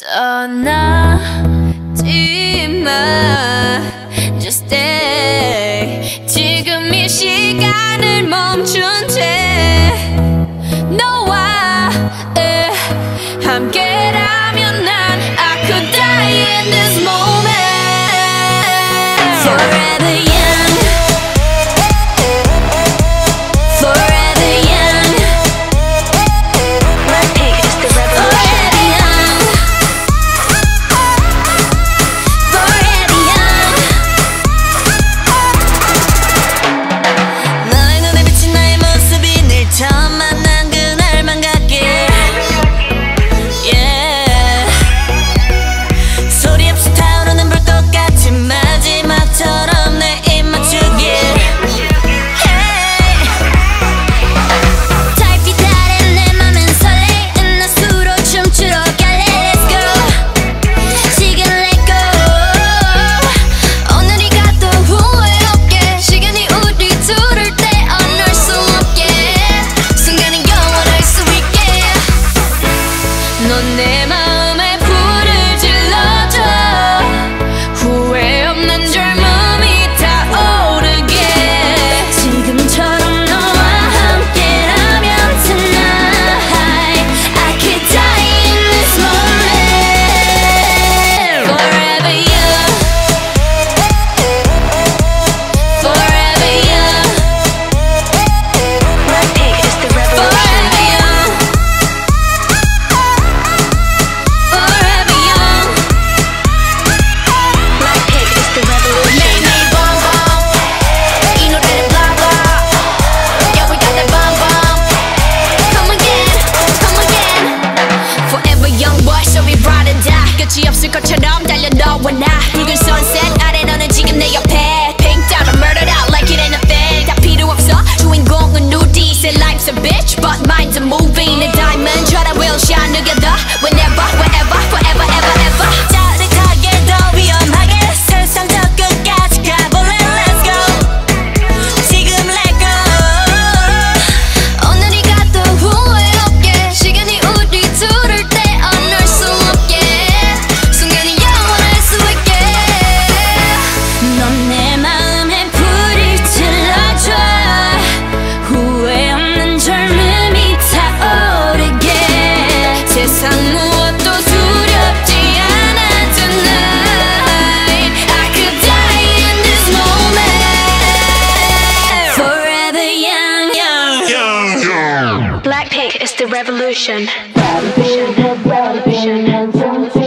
떠나지 needs are moving. Blackpink is the revolution. Revolution. Revolution. revolution.